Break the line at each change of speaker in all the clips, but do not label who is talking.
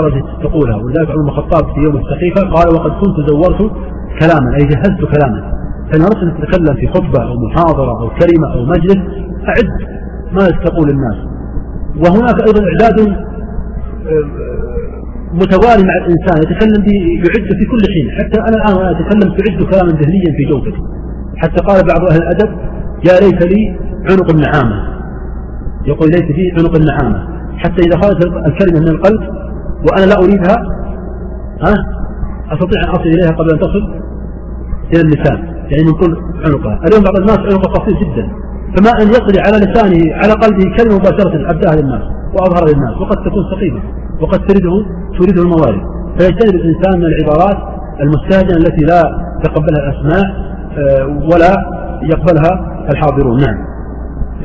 درجة تقولها. ولذلك عمر بن الخطاب في يوم السقيفة قال وقد كنت زورت كلاما أي جهزت كلاما. فإن أردت أن تتكلم في خطبة أو محاضرة أو كلمة أو مجلس أعد ما تقول للناس وهناك أيضا إعداد آه، متوالي مع الإنسان يتكلم يعد في كل حين. حتى أنا الآن أتكلم تعد كلاما ذهنيا في جوفك. حتى قال بعض أهل الأدب يا ليت لي عنق النعامة. يقول ليت لي عنق النعامة. حتى إذا خرجت الكلمة من القلب وأنا لا أريدها ها؟ أستطيع أن أصل إليها قبل أن تصل إلى اللسان يعني من كل عنقها. اليوم بعض الناس عنقه قصير جدا فما أن يقضي على لسانه على قلبه كلمة مباشرة أبداها للناس وأظهر للناس وقد تكون سقيمة وقد تريده تريده الموارد. فيجتنب الإنسان من العبارات المستهجنة التي لا تقبلها الأسماء آه، ولا يقبلها الحاضرون. نعم.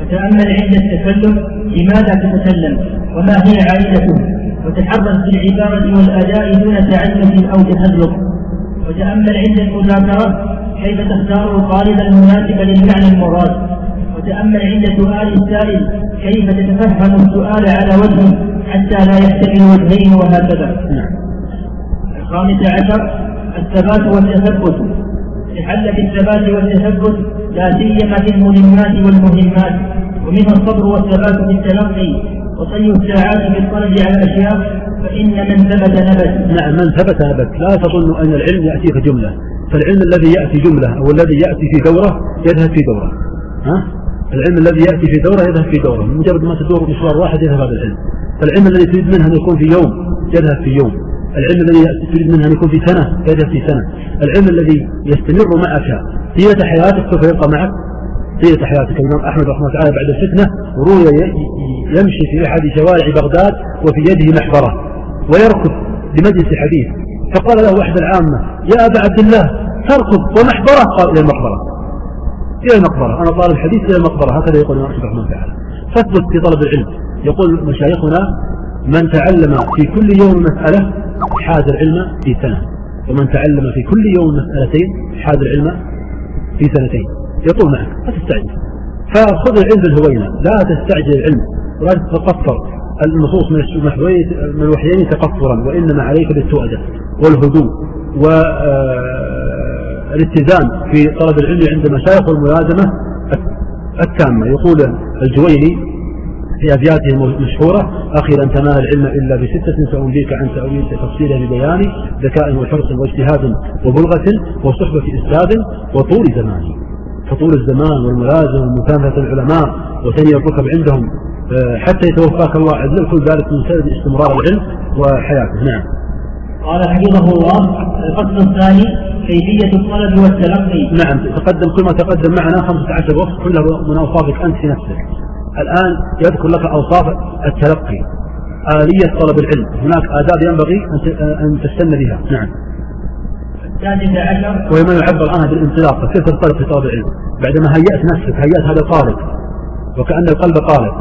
وتأمل عند التكلم لماذا تتكلم؟ وما هي عائلته وتحرز في العبارة والأداء دون تعنت أو تهلق وتأمل عند المذاكرة كيف تختار القالب المناسب للمعنى المراد. وتأمل عند سؤال السائل كيف تتفهم السؤال على وجه حتى لا يحتمل وجهين وهكذا. نعم. الخامس عشر الثبات والتثبت. لحل بالثبات والتثبت لا سيما في الملمات والمهمات ومنها الصبر والثبات في التلقي. وطي الساعات في الطلب على الأشياء فإن من ثبت نبت.
نعم من ثبت نبت، لا تظن أن العلم يأتي في جملة، فالعلم الذي يأتي جملة أو الذي يأتي في دورة يذهب في دورة. ها؟ العلم الذي يأتي في دورة يذهب في دورة، مجرد ما تدور مشوار واحد يذهب هذا العلم. فالعلم الذي تريد منه أن يكون في يوم يذهب في يوم، العلم الذي تريد منه أن يكون في سنة يذهب في سنة العلم الذي يستمر معك طيلة حياتك سوف يبقى معك طيلة حياتك الإمام أحمد رحمه الله تعالى بعد الفتنة روي يمشي في أحد شوارع بغداد وفي يده محبرة ويركض لمجلس حديث فقال له أحد العامة يا أبا عبد الله تركض ومحبرة قال إلى المقبرة. إلى المقبرة أنا طالب حديث إلى المقبرة. هكذا يقول الإمام الله تعالى. فاثبت في طلب العلم. يقول مشايخنا من تعلم في كل يوم مسألة حاز العلم في سنة. ومن تعلم في كل يوم مسألتين حاز العلم في سنتين. يطول معك لا تستعجل. فخذ العلم بالهوينة لا تستعجل العلم. ولا تتقصر. النصوص من من الوحيين تقصرا وإنما عليك بالتؤدة والهدوء والاتزان آه، في طلب العلم عند مشايخ والملازمة التامة. يقول الجويني في أبياته المشهورة أخي لن تنال العلم إلا بستة سأنبيك عن تأويل تفصيلها ببيان ذكاء وحرص واجتهاد وبلغة وصحبة أستاذ وطول زمان. فطول الزمان والملازمة ومكافحة العلماء وثني الركب عندهم آه، حتى يتوفاك الله عز وجل كل ذلك من سبب استمرار العلم وحياته. نعم.
قال حفظه الله الفصل الثاني كيفية الطلب والتلقي.
نعم. تقدم كل ما تقدم معنا 15 وصف كلها من أوصافك أنت في نفسك. الآن يذكر لك أوصاف التلقي. آلية طلب العلم. هناك آداب ينبغي أن تستن بها. نعم.
السادسة عشر
وهي ما يعبر عنها بالانطلاق كيف تنطلق في طلب العلم بعدما هيأت نفسك هيأت هذا الطالب وكأن القلب طالب.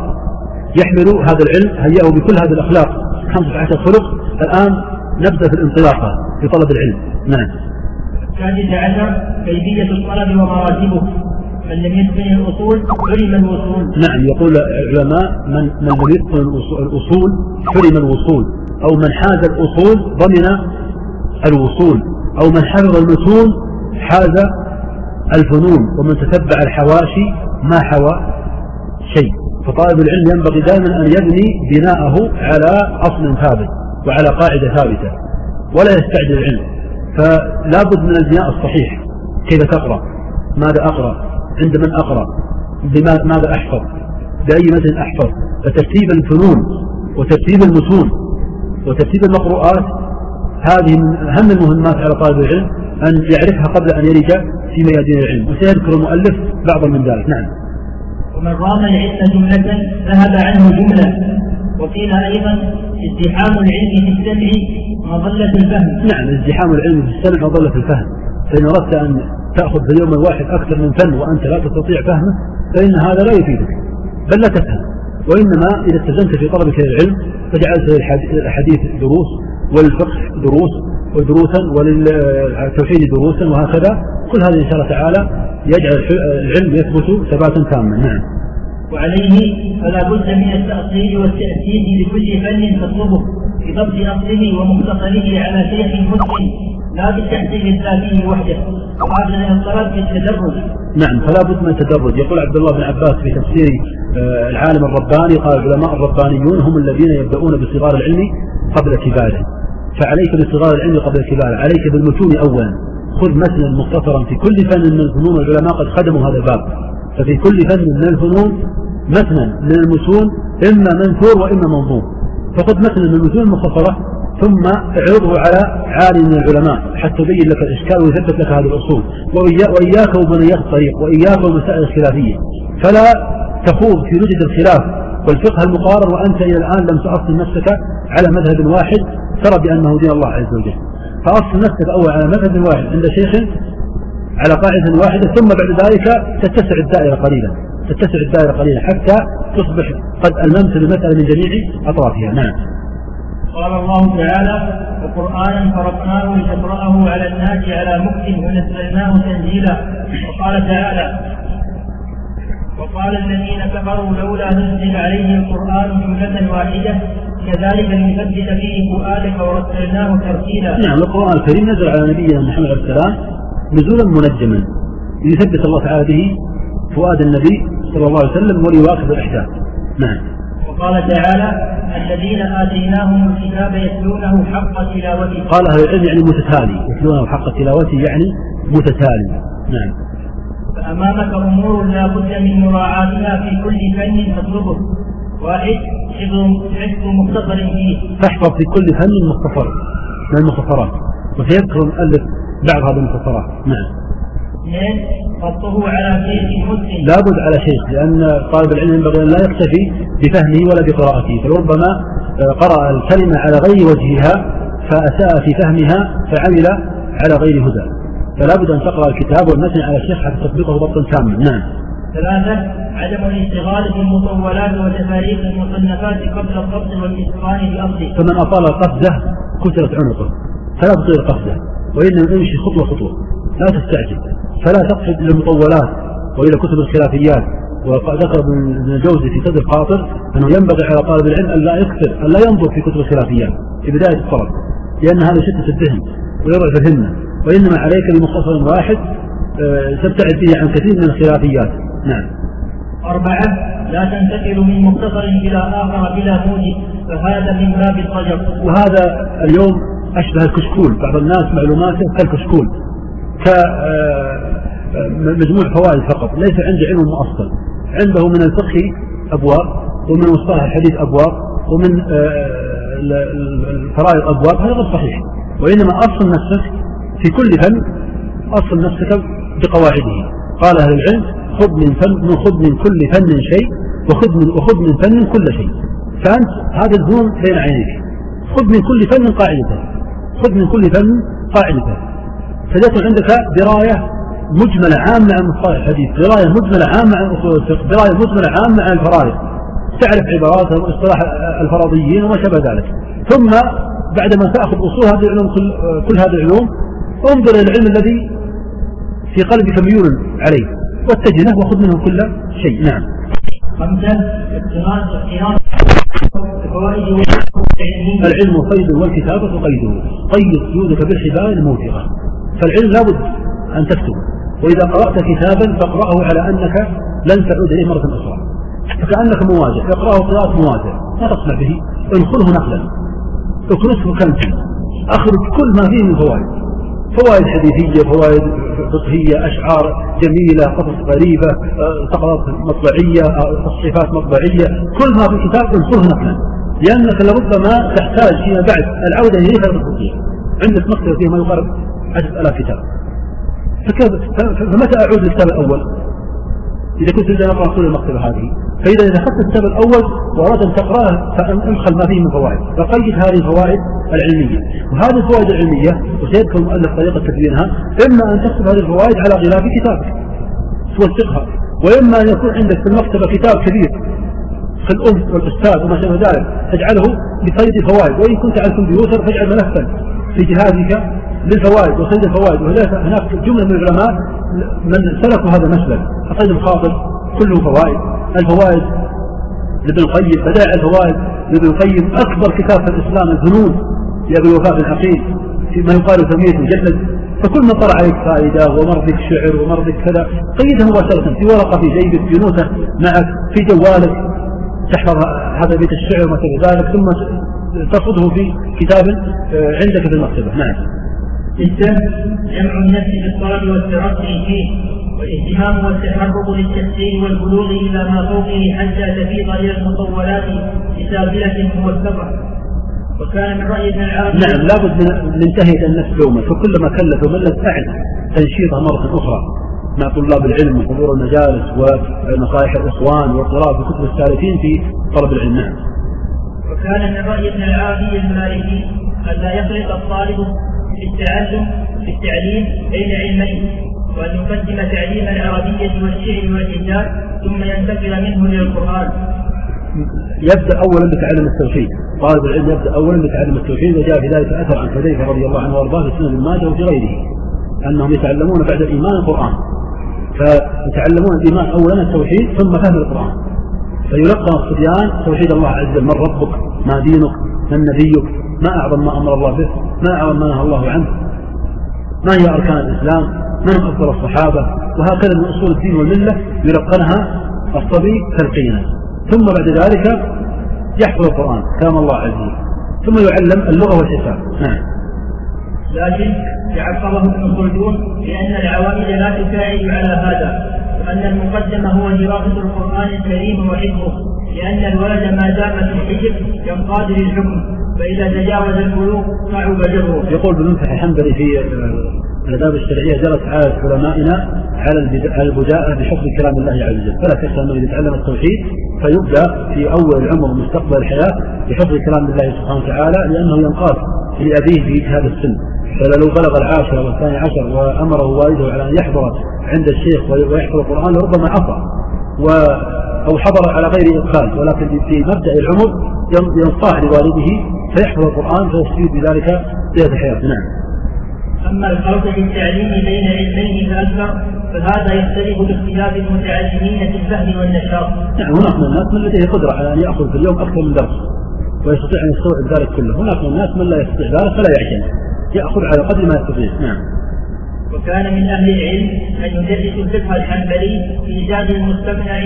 يحمل هذا العلم هيأه بكل هذه الأخلاق. 15 خلق. الآن نبدأ في الانطلاقة في طلب العلم. نعم.
السادسة عشر كيفية الطلب ومراتبه؟ من لم يتقن الأصول حرم الوصول.
نعم يقول العلماء من من لم يتقن الأصول حرم الوصول. أو من حاز الأصول ضمن الوصول. أو من حفظ المتون حاز الفنون ومن تتبع الحواشي ما حوى شيء. فطالب العلم ينبغي دائما أن يبني بناءه على أصل ثابت وعلى قاعدة ثابتة ولا يستعجل العلم. فلا بد من البناء الصحيح. كيف تقرأ؟ ماذا أقرأ؟ عند من أقرأ؟ ماذا أحفظ؟ بأي متن أحفظ؟ فترتيب الفنون وترتيب المتون وترتيب المقروءات هذه من أهم المهمات على طالب العلم أن يعرفها قبل أن يلج في ميادين العلم. وسيذكر المؤلف بعضا من ذلك. نعم.
ومن رام العلم جملة ذهب عنه جملة. وقيل أيضا ازدحام العلم في السمع مظلة الفهم.
نعم ازدحام العلم في السمع مظلة الفهم. فإن أردت أن تأخذ في اليوم الواحد أكثر من فن وأنت لا تستطيع فهمه فإن هذا لا يفيدك بل لا تفهم. وإنما إذا التزمت في طلبك للعلم فجعلت للحديث دروس وللفقه دروس ودروسا وللتوحيد دروسا وهكذا. كل هذا إن شاء الله تعالى يجعل العلم يثبت ثباتا تاما. نعم.
وعليه فلا بد من التأصيل والتأسيس لكل فن تطلبه بضبط أصله ومختصره على شيخ مسلم لا بالتحصيل الذاتي وحده. بالتدرج
نعم فلا بد من التدرج. يقول عبد الله بن عباس في تفسير آه، العالم الرباني قال العلماء الربانيون هم الذين يبدأون بصغار العلم قبل كباره. فعليك بصغار العلم قبل كباره. عليك بالمتون أولا. خذ مثلا مختصرا في كل فن من الفنون. العلماء قد خدموا هذا الباب. ففي كل فن من الفنون مثلا من المتون إما منثور وإما منظوم فخذ مثلا من المتون المختصرة. ثم اعرضه على عالم من العلماء حتى يبين لك الإشكال ويثبت لك هذه الأصول. وإياك وبنيات الطريق وإياك والمسائل الخلافية. فلا تخوض في لجد الخلاف. والفقه المقارن وأنت إلى الآن لم تأصل نفسك على مذهب واحد ترى بأنه دين الله عز وجل. فأصل نفسك أول على مذهب واحد عند شيخ على قاعدة واحدة ثم بعد ذلك تتسع الدائرة قليلا. تتسع الدائرة قليلا حتى تصبح قد ألممت المسألة من جميع أطرافها. نعم.
قال الله تعالى وقرآنا فرقناه لتقرأه على الناس على مكت ونزلناه تنزيلا وقال تعالى وقال الذين كفروا لولا نزل عليه القرآن جملة واحدة كذلك لنثبت فيه فؤادك ورتلناه ترتيلا.
نعم القرآن الكريم نزل على نبينا محمد عليه السلام نزولا منجما ليثبت الله تعالى به فؤاد النبي صلى الله عليه وسلم وليواكب الإحداث. نعم.
وقال تعالى الذين آتيناهم الكتاب يتلونه حق تلاوته.
قال أهل العلم يعني متتالي يتلونه حق تلاوته يعني متتالي. نعم.
فأمامك أمور لا بد من مراعاتها في كل فن تطلبه واحد حفظ مختصر فيه
تحفظ في كل فن مختصر من المختصرات وسيذكر المؤلف بعض هذه المختصرات نعم
اثنين خطه على شيخ مسلم.
لابد على شيخ لأن طالب العلم ينبغي أن لا يكتفي بفهمه ولا بقراءته. فربما آه، قرأ الكلمة على غير وجهها فأساء في فهمها فعمل على غير هدى. فلا بد أن تقرأ الكتاب والمتن على الشيخ حتى تطبقه ضبطا تاما. نعم.
ثلاثة عدم الاشتغال بالمطولات وتفاريق المصنفات قبل الضبط والإتقان بأصله.
فمن أطال القفزة كسرت عنقه. فلا تطيل القفزة وإنما امشي خطوة خطوة. لا تستعجل. فلا تقصد للمطولات وإلى كتب الخلافيات. وذكر ابن الجوزي في صدر خاطر أنه ينبغي على طالب العلم أن لا يكثر أن لا ينظر في كتب الخلافيات في بداية الطلب. لأن هذا يشتت الذهن ويضعف الهمة. وإنما عليك بمختصر واحد آه، تبتعد به عن كثير من الخلافيات. نعم.
أربعة لا تنتقل من مختصر إلى آخر بلا موجب فهذا من باب الضجر
وهذا اليوم أشبه الكشكول. بعض الناس معلوماته كالكشكول. كمجموع آه، فوائد فقط. ليس عنده علم مؤصل. عنده من الفقه أبواب ومن مصطلح الحديث أبواب ومن آه، الفرائض أبواب. هذا غير صحيح. وإنما أصل نفسك في كل فن أصل نفسك بقواعده. قال أهل العلم خذ من فن خذ من كل فن شيء وخذ من وخذ من فن كل شيء. فأنت هذا الفنون بين عينيك. خذ من كل فن قاعدته. خذ من كل فن قاعدته. فليكن عندك دراية مجملة عامة عن مصطلح الحديث دراية مجملة عامة عن أصول الفقه دراية مجملة عامة عن الفرائض. تعرف عبارات واصطلاح الفرضيين وما شابه ذلك. ثم بعدما تأخذ أصول هذه العلوم كل, كل هذه العلوم انظر إلى العلم الذي في قلبك ميول عليه. واتجه وخذ منه كل شيء. نعم.
خمسة
العلم قيد والكتابة قيده قيد سيودك بالحبال الموثقة فالعلم لابد أن تكتب وإذا قرأت كتابا فاقرأه على أنك لن تعود إليه مرة أخرى. فكأنك مواجه. اقرأه قراءة مواجه لا تصنع به. انقله نقلا. اكنسه كنزا أخرج كل ما فيه من فوائد. فوائد حديثية فوائد فقهية أشعار جميلة قصص غريبة سقطات مطبعية تصحيفات مطبعية. كل ما في الكتاب انصره نقلا. لأنك لربما تحتاج فيما بعد. العودة إليه فلا عندك مكتبة فيها ما يقارب. عشرة آلاف كتاب فمتى أعود للكتاب الأول؟ إذا كنت تريد أن أقرأ كل المكتبة هذه. فإذا إذا أخذت الكتاب الأول وأردت أن تقرأه فانخل ما فيه من فوائد. فقيد هذه الفوائد العلمية. وهذه الفوائد العلمية وسيذكر المؤلف طريقة تدوينها إما أن تكتب هذه الفوائد على غلاف كتابك توثقها. وإما أن يكون عندك في المكتبة كتاب كبير. كالأم والأستاذ وما شابه ذلك. تجعله بقيد الفوائد وإن كنت على الكمبيوتر فاجعل ملفا. في جهازك للفوائد وصيد الفوائد. وهناك جملة من العلماء من سلكوا هذا المسلك. فصيد الخاطر كله فوائد. الفوائد لابن القيم بدائع الفوائد لابن القيم. أكبر كتاب في الإسلام الفنون لأبي الوفاء بن عقيل ما يقال 800 مجلد فكل ما طلع عليك فائدة ومر بك شعر ومر بك كذا. قيدها مباشرة في ورقة في جيبك في نوتة معك في جوالك. تحفظ هذا بيت الشعر وما ذلك. ثم تصده في كتاب آه، عندك في المكتبة. نعم.
جدا جمع النفس بالطلب والترقي فيه والاهتمام والتحرك للتحسين والبلوغ إلى ما فوقه حتى تفيض إلى المطولات بسابله موثقه وكان من رأي ابن العربي
نعم لابد من ننتهي النفس دوما فكلما كلف وملت أعد تنشيطها مرة أخرى مع طلاب العلم وحضور المجالس ونصائح الإخوان والقراءة في كتب السالفين في طلب العلم. نعم.
وكان من رأي ابن العربي المالكي ألا يخلط الطالب في التعلم في التعليم بين علمين وأن يقدم تعليم العربية والشعر والإنجاز ثم ينتقل منه إلى القرآن
يبدأ اولا بتعلم التوحيد. طالب العلم يبدأ اولا بتعلم التوحيد وجاء في ذلك أثر عن حذيفة رضي الله عنه وأرضاه في سنن ماجه وفي غيره أنهم يتعلمون بعد الإيمان القرآن. فيتعلمون الإيمان اولا التوحيد ثم فهم القرآن. فيلقى الصبيان توحيد الله عز وجل من ربك؟ ما دينك؟ من نبيك؟ ما أعظم ما أمر الله به؟ ما أعظم ما نهى الله عنه؟ ما هي أركان الإسلام؟ من هم أفضل الصحابة؟ وهكذا من أصول الدين والملة يلقنها الصبي تلقينا ثم بعد ذلك يحفظ القرآن كلام الله عز وجل. ثم يعلم اللغة والحساب. نعم.
لكن يعقبه ابن خلدون لأن العوائل لا تساعد على هذا. وأن المقدم هو دراسة القرآن الكريم وحفظه لأن الولد ما دام في الحجر ينقاد للحكم فإذا تجاوز البلوغ صعب جره.
يقول ابن الحنبلي في الآداب الشرعية جرت عادة علمائنا على البداءة بحفظ كلام الله عز وجل، فلا تخشى أنه إذا تعلم التوحيد فيبدأ في أول العمر ومستقبل الحياة بحفظ كلام الله سبحانه وتعالى لأنه ينقاد لأبيه في هذا السن، فلو بلغ العاشر والثاني عشر وأمره والده على أن يحضر عند الشيخ ويحفظ القرآن لربما عصى و أو حضر على غير إدخال ولكن في مبدأ العمر ينصاح لوالده فيحفظ القرآن فيستفيد بذلك طيلة حياته نعم.
أما الفرق في التعليم بين علمين فأكثر فهذا يختلف باختلاف المتعلمين في الفهم والنشاط.
نعم هناك من الناس من لديه قدرة على أن يأخذ في اليوم أكثر من درس ويستطيع أن يستوعب ذلك كله، هناك من الناس من لا يستطيع ذلك فلا يعجل يأخذ على قدر ما يستطيع، نعم.
وكان من أهل العلم أن يدرس الفقه الحنبلي في زاد المستقنع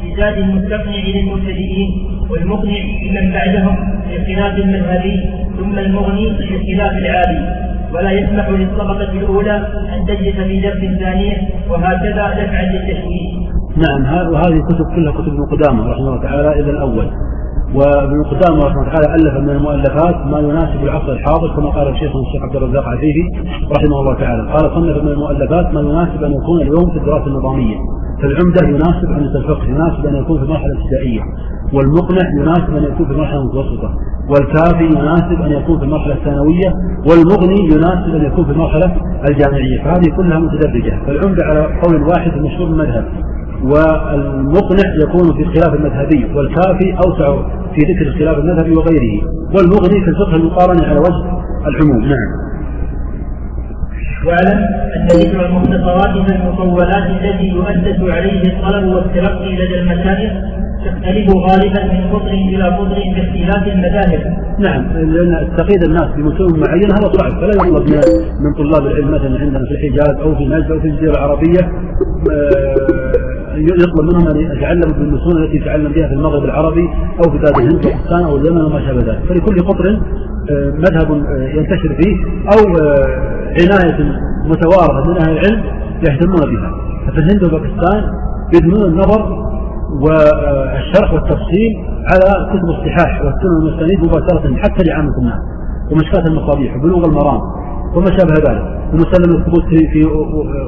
في زاد المستقنع للمبتدئين والمقنع لمن بعدهم في خلاف المذهبي ثم المغني في خلاف العالي ولا يسمح للطبقة الأولى أن تجلس في درس ثانية وهكذا دفعا للتشويش.
نعم وهذه الكتب كلها كتب ابن قدامة رحمه الله تعالى إلى الأول. وابن قدامة رحمه الله تعالى ألف من المؤلفات ما يناسب العصر الحاضر كما قال الشيخ الشيخ عبد الرزاق عفيفي رحمه الله تعالى. قال صنف من المؤلفات ما يناسب أن يكون اليوم في الدراسة النظامية. فالعمدة يناسب أن الفقه يناسب أن يكون في المرحلة الابتدائية والمقنع يناسب أن يكون في المرحلة المتوسطة والكافي يناسب أن يكون في المرحلة الثانوية والمغني يناسب أن يكون في المرحلة الجامعية. فهذه كلها متدرجة. فالعمدة على قول واحد المشهور المذهب. والمقنع يكون في الخلاف المذهبي والكافي أوسع في ذكر الخلاف المذهبي وغيره والمغني في الفقه المقارنة على وجه العموم. نعم.
واعلم أن ذكر المختصرات في المطولات التي يؤسس عليه الطلب والتلقي لدى المشايخ تختلف غالبا من قطر إلى قطر باختلاف المذاهب.
نعم لأن تقييد الناس بمتون معين هذا ضعف فلا يطلب من من طلاب العلم مثلا عندنا في الحجاز أو في نجد أو في الجزيرة العربية. آه، يطلب منهم أن يتعلموا في المتون التي يتعلم بها في المغرب العربي أو في بلاد الهند وباكستان أو اليمن وما شابه ذلك، فلكل قطر آه، مذهب آه، ينتشر فيه أو عناية متوارثة من أهل العلم يهتمون بها، ففي الهند وباكستان يدمون النظر والشرح والتفصيل على كتب الصحاح والسنن والمستند مباشرة حتى لعامة الناس ومشكاة المصابيح وبلوغ المرام. وما شابه ذلك. ومسلم الثبوت في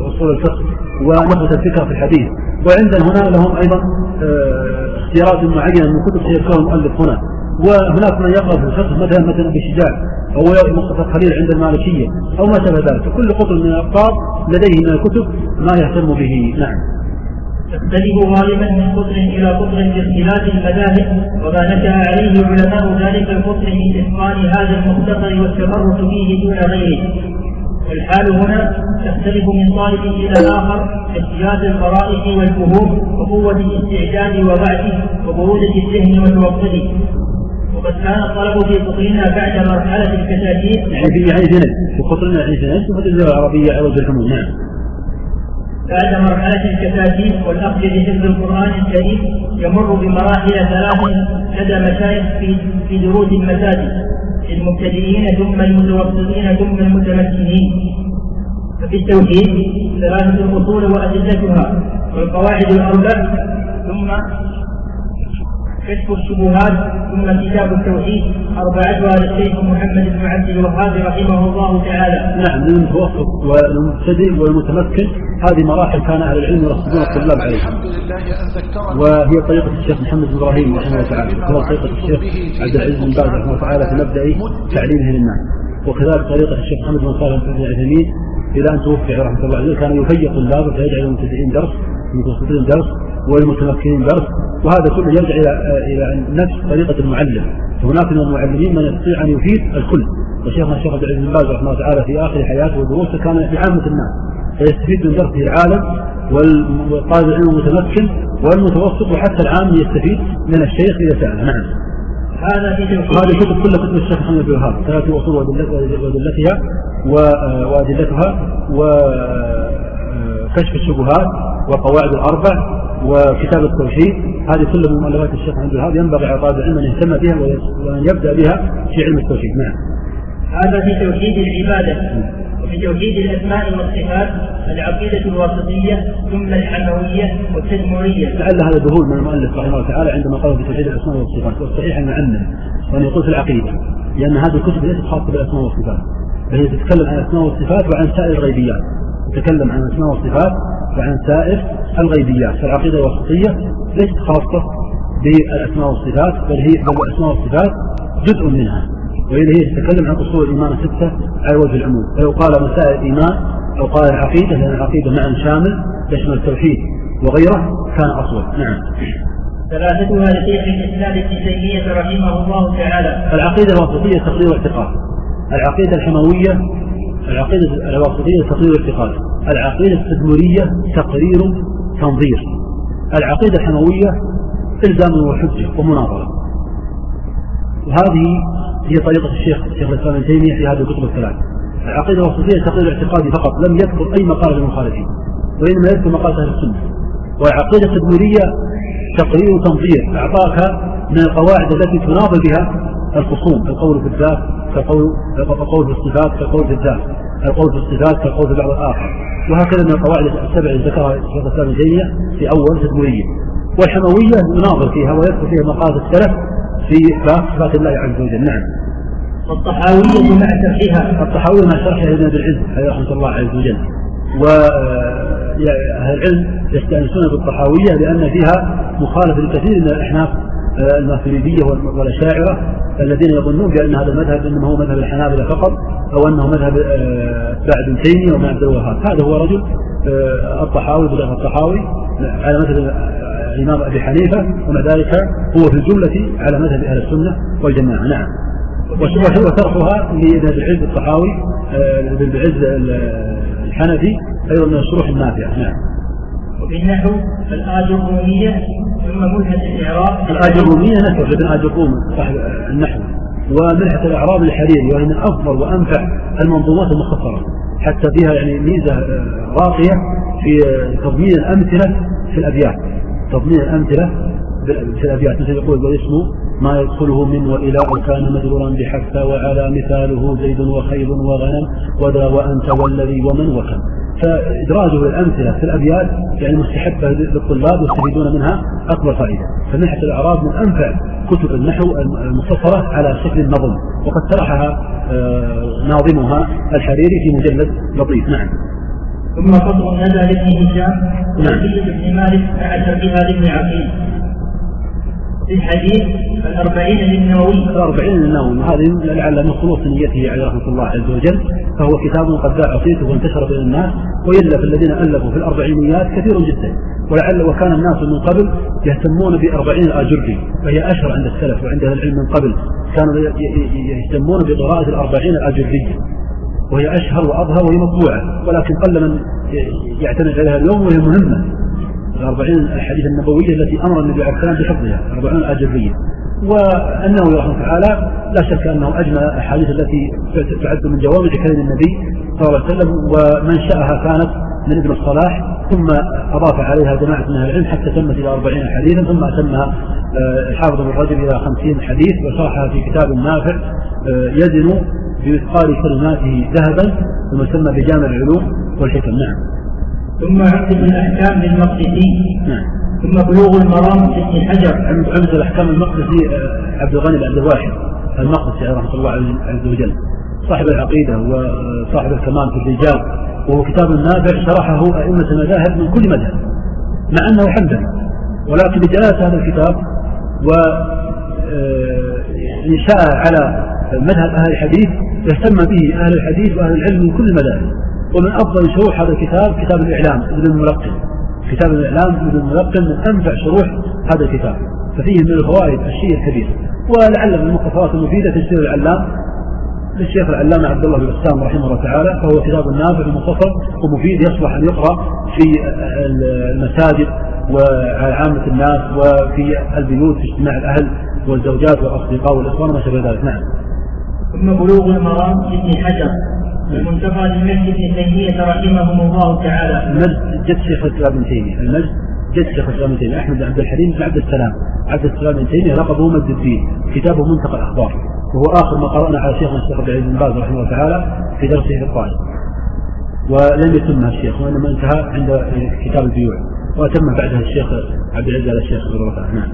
أصول الفقه ونخبة الفكرة في الحديث. وعندنا هنا لهم أيضا آه، اختيارات معينة من كتب سيذكرها المؤلف هنا. وهناك من يقرأ في الفقه مثلا مثلا بشجاع أو مصطفى الخليل عند المالكية أو ما شابه ذلك. فكل قطر من الاقطاب لديه من الكتب ما يهتم به. نعم.
تختلف غالبا من قطر إلى قطر باختلاف المذاهب وما نشأ عليه علماء ذلك القطر من إتقان هذا المختصر والتفرس فيه دون غيره. والحال هنا تختلف من طالب إلى آخر باختلاف الفرائض والفهوم وقوة الاستعداد وبعثه وبرودة الذهن والتوقد وقد كان الطلب في قطرنا بعد مرحلة الكتاتيب
يعني في يعني سند في قطرنا يعني سند وفي اللغة العربية الحمول نعم
بعد مرحلة الكتاتيب والأخذ بحفظ القرآن الكريم يمر بمراحل ثلاث لدى مشايخ في في دروس المساجد المبتدئين ثم المتوسطين ثم المتمكنين. ففي التوحيد ثلاثة الأصول وأدلتها والقواعد الأربع ثم كشف الشبهات ثم كتاب التوحيد أربعتها للشيخ محمد بن عبد الوهاب رحمه الله تعالى.
نعم المتوسط والمبتدئ والمتمكن هذه مراحل كان أهل العلم يرصدون الطلاب عليها. وهي طريقة الشيخ محمد بن إبراهيم رحمه الله تعالى وهو طريقة الشيخ عبد العزيز بن باز رحمه الله تعالى في مبدأ تعليمه للناس. وكذلك طريقة الشيخ محمد بن صالح بن عثيمين إلى أن توفي رحمة الله عليه كان يفيق طلابه فيجعل المبتدئين درس المتوسطين درس والمتمكنين درس وهذا كله يرجع إلى إلى نفس طريقة المعلم. هناك من المعلمين من يستطيع أن يفيد الكل. وشيخنا الشيخ عبد العزيز بن باز رحمه الله تعالى في آخر حياته ودروسه كان لعامه الناس. فيستفيد من درسه العالم والطالب العلم المتمكن والمتوسط وحتى العام يستفيد من الشيخ إذا سأل. نعم.
هذا في
هذه الكتب كلها كتب الشيخ محمد بن وهاب. ثلاث أصول وأدلتها وأدلتها وكشف الشبهات وقواعد الأربع وكتاب التوحيد. هذه كلها من مؤلفات الشيخ محمد الوهاب. ينبغي على طالب العلم أن يهتم بها وأن يبدأ بها في علم التوحيد. نعم.
هذا في توحيد العبادة وفي توحيد الأسماء والصفات العقيدة الواسطية ثم الحمويه والتدمريه.
لعل هذا ذهول من المؤلف رحمه الله تعالى عندما قال في توحيد الأسماء والصفات. والصحيح أن يعمم وأن يقول في العقيدة لأن هذه الكتب ليست خاصة بالأسماء والصفات بل هي تتكلم عن الأسماء والصفات وعن سائر الغيبيات. تتكلم عن الاسماء والصفات وعن سائر الغيبيات فالعقيدة الوسطية ليست خاصة بالأسماء والصفات بل هي بل الأسماء والصفات جزء منها. وإذا هي تتكلم عن أصول الإيمان الستة على وجه العموم. فلو قال مسائل الإيمان أو قال العقيدة لأن العقيدة معنى شامل يشمل التوحيد وغيره كان أصول. نعم.
ثلاثتها لشيخ الإسلام ابن تيمية رحمه الله تعالى.
العقيدة الوسطية تقرير واعتقاد العقيدة الحموية العقيدة الواسطية تقرير اعتقاد العقيدة التدمرية تقرير تنظير. العقيدة الحموية إلزام وحجة ومناظرة. وهذه هي طريقة الشيخ شيخ الإسلام ابن تيمية في هذه الكتب الثلاث. العقيدة الوسطية تقرير اعتقادي فقط لم يذكر أي مقال للمخالفين وإنما يذكر مقال أهل السنة. والعقيدة التدميرية تقرير تنظير أعطاك من القواعد التي تناظر بها الخصوم القول في الذات كقول القول في الصفات كقول في الذات القول في الصفات كقول في بعض الآخر. وهكذا من القواعد السبع التي ذكرها شيخ الإسلام تيمية في أول تدمرية والحموية يناظر فيها ويذكر فيها مقاصد السلف في إثبات صفات الله عز وجل. نعم.
والطحاوية مع شرحها.
الطحاوية مع شرحها لابن العز عليه رحمة الله عز وجل. و أهل العلم يستأنسون بالطحاوية لأن فيها مخالفة لكثير من الأحناف الماتريدية والأشاعرة الذين يظنون بأن هذا المذهب إنما هو مذهب الحنابلة فقط أو أنه مذهب اتباع ابن تيمية وابن عبد الوهاب. هذا هو رجل آه، الطحاوي بدأ الطحاوي على مذهب الإمام أبي حنيفة ومع ذلك هو في الجملة على مذهب أهل السنة والجماعة. نعم. وشرحها لابن العز الطحاوي آه، ابن العز الحنفي أيضا من الشروح النافعة. نعم.
وفي النحو الآج الرومية ثم ملحة الإعراب.
الآج الرومية نحو ابن آج الروم النحو. وملحة الإعراب الحريري وهي من أفضل وأنفع المنظومات المختصرة. حتى فيها يعني ميزة آه، راقية في تضمين الأمثلة في الأبيات. تضمين الأمثلة في مثل يقول واسمه ما يدخله من وإلى وكان مجرورا بحتى وعلى مثاله زيد وخيل وغنم وذا وأنت والذي ومن وكم. فإدراجه الأمثلة في الأبيات يعني مستحبة للطلاب يستفيدون منها أكبر فائدة. فمنحة الإعراب من أنفع كتب النحو المختصرة على شكل النظم وقد شرحها آه، ناظمها الحريري في مجلد لطيف. نعم.
ثم فضل الندى لابن هشام نعم. ابن مالك شرحها لابن عقيل. في الحديث الأربعين للنووي
الأربعين للنووي هذه لعل من خلوص نيته عليه رحمة الله عز وجل. فهو كتاب قد باع صيته وانتشر بين الناس وإلا فالذين ألفوا في الأربعينيات كثير جدا. ولعل وكان الناس من قبل يهتمون بأربعين الآجري فهي أشهر عند السلف وعند أهل العلم من قبل. كانوا يهتمون بقراءة الأربعين الآجرية وهي أشهر وأظهر وهي مطبوعة. ولكن قل من يعتمد عليها اليوم وهي مهمة. الأربعين الحديث النبوية التي أمر النبي عليه السلام بحفظها الأربعين الآجرية. وأنه رحمه الله تعالى لا شك أنه أجمل الأحاديث التي تعد من جوامع كلام النبي صلى الله عليه وسلم ومنشأها كانت من ابن الصلاح ثم أضاف عليها جماعة من أهل العلم حتى تمت إلى أربعين حديثا ثم أتمها آه، الحافظ بن رجب إلى خمسين حديث وشرحها في كتاب نافع آه، يزن بمثقال كلماته ذهبا المسمى بجامع العلوم والحكم. نعم.
ثم عقد الأحكام للمقدسي
نعم.
ثم بلوغ المرام لابن حجر.
عمدة الأحكام المقدسي آه، عبد الغني بن عبد الواحد المقدسي رحمة الله عز وجل. صاحب العقيدة وصاحب الكمال في الرجال وهو كتاب نافع شرحه أئمة المذاهب من كل مذهب مع أنه حمدا ولكن بجلالة هذا الكتاب و آه، على مذهب أهل الحديث يهتم به أهل الحديث وأهل العلم من كل المذاهب. ومن أفضل شروح هذا الكتاب كتاب الإعلام ابن الملقن. كتاب الإعلام ابن الملقن من أنفع شروح هذا الكتاب ففيه من الفوائد الشيء الكبير. ولعل من المختصرات المفيدة تفسير العلام للشيخ العلامة عبد الله بن بسام رحمه الله تعالى فهو كتاب نافع ومختصر ومفيد يصلح أن يقرأ في المساجد وعلى عامة الناس وفي البيوت في اجتماع الأهل والزوجات والأصدقاء والإخوان وما شابه ذلك. نعم.
ثم بلوغ المرام لابن حجر. المنتقى للمجد ابن تيمية رحمهم الله تعالى.
المجد جد شيخ الإسلام ابن تيمية. المجد جد شيخ الإسلام ابن تيمية. أحمد عبد الحليم بن عبد السلام. عبد السلام بن تيمية لقبه مجد الدين. كتابه منتقى الأخبار. وهو آخر ما قرأنا على شيخنا الشيخ عبد العزيز بن باز رحمه الله تعالى في درسه في الطائف. ولم يتمها الشيخ وإنما انتهى عند كتاب البيوع. وأتمها بعدها الشيخ عبد العزيز على الشيخ رحمه الله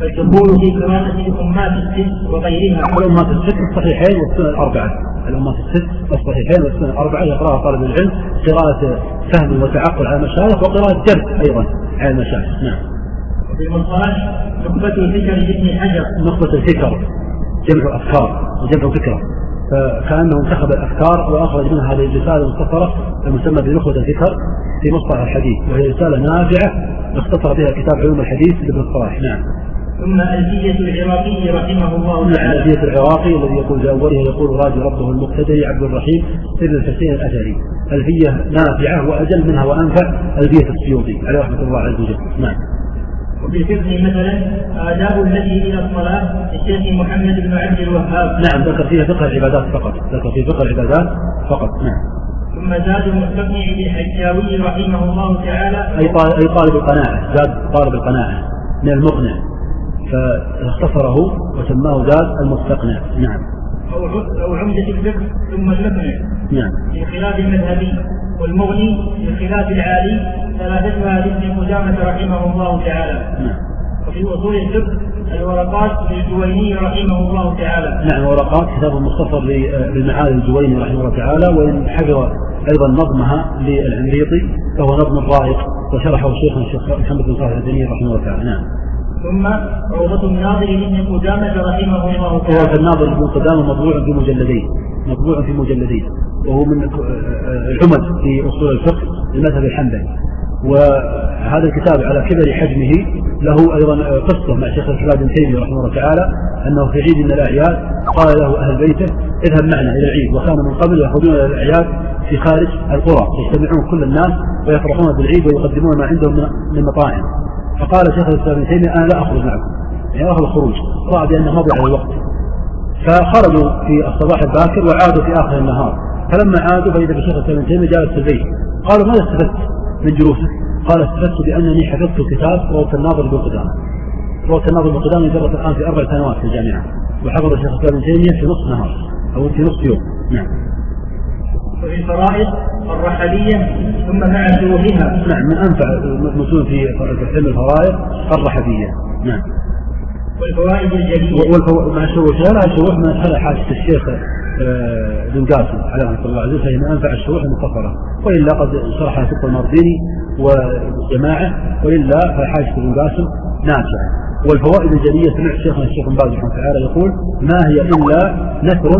فتكون في قراءة الأمات الست وغيرها.
الأمات الست الصحيحين والسنن الأربعة. الأمات الست الصحيحين والسنن الأربعة. يقرأها طالب العلم قراءة فهم وتعقل على المشايخ وقراءة جرد أيضا على المشايخ. نعم.
وفي المصطلح نخبة الفكر لابن حجر.
نخبة الفكر. جمع أفكار. وجمع فكرة. فكأنه انتخب الأفكار وأخرج منها هذه الرسالة المختصرة المسمى بنخبة الفكر في مصطلح الحديث وهي رسالة نافعة اختصر بها كتاب علوم الحديث لابن الصلاح. نعم.
ثم ألفية العراقي رحمه الله
تعالى. ألفية العراقي الذي يقول في أوله يقول راجي ربه المقتدي عبد الرحيم ابن الحسين الأثري ألفية نافعة وأجل منها وأنفع ألفية السيوطي عليه رحمة الله عز وجل. نعم.
وفي الفقه مثلا آداب الذي إلى الصلاة للشيخ محمد بن عبد الوهاب.
نعم ذكر فيها فقه العبادات فقط. ذكر في فقه العبادات فقط. نعم.
ثم زاد المستقنع بالحجاوي رحمه الله تعالى.
أي أي طالب القناعة زاد طالب القناعة من المقنع. فاختصره وسماه زاد المستقنع. نعم.
أو أو عمدة الفقه ثم المقنع
نعم.
في الخلاف المذهبي والمغني في الخلاف العالي ثلاثتها لابن قدامة رحمه الله تعالى.
نعم.
وفي أصول الفقه الورقات للجويني رحمه الله تعالى.
نعم ورقات كتاب مختصر للمعالي الجويني رحمه الله تعالى وإن حفظ أيضا نظمها للعمريطي فهو نظم رائق وشرحه شيخنا الشيخ محمد بن صالح الدنيا رحمه الله تعالى. نعم.
ثم روضة الناظر لابن قدامة رحمه الله تعالى.
روضة الناظر لابن قدامة مطبوع في مجلدين، مطبوع في مجلدين، وهو من العمد في أصول الفقه للمذهب الحنبلي. وهذا الكتاب على كبر حجمه له أيضا قصة مع شيخ الإسلام ابن تيمية رحمه الله تعالى أنه في عيد من الأعياد قال له أهل بيته اذهب معنا إلى العيد وكان من قبل يأخذون إلى الأعياد في خارج القرى يجتمعون كل الناس ويفرحون بالعيد ويقدمون ما عندهم من مطاعم فقال شيخ الإسلام ابن تيمية أنا لا أخرج معكم. يعني رفض الخروج. راى بانه مضي على الوقت. فخرجوا في الصباح الباكر وعادوا في آخر النهار. فلما عادوا فإذا بشيخ الإسلام ابن تيمية جالس في البيت قالوا ماذا استفدت من جلوسك؟ قال استفدت بأنني حفظت كتاب روضه الناظر بن قدامه روضه الناظر بن قدامه يدرس الآن في أربع سنوات في الجامعة. وحفظ الشيخ الإسلام ابن تيمية في نصف نهار أو في نصف يوم. نعم.
وفي الفرائض الرحبية ثم مع شروحها.
نعم من أنفع متون في علم الفرائض الرحبية نعم.
والفوائد الجليلة
والفو... مع شروحها لها شروح من أدخل حاشية الشيخ آه، بن قاسم عليه رحمة الله عز وجل فهي من أنفع الشروح المختصرة وإلا قد شرحها سبط المرديني وجماعة وإلا فحاشية بن قاسم نافعة والفوائد الجلية سمعت شيخنا الشيخ بن باز رحمه الله تعالى يقول ما هي إلا نثر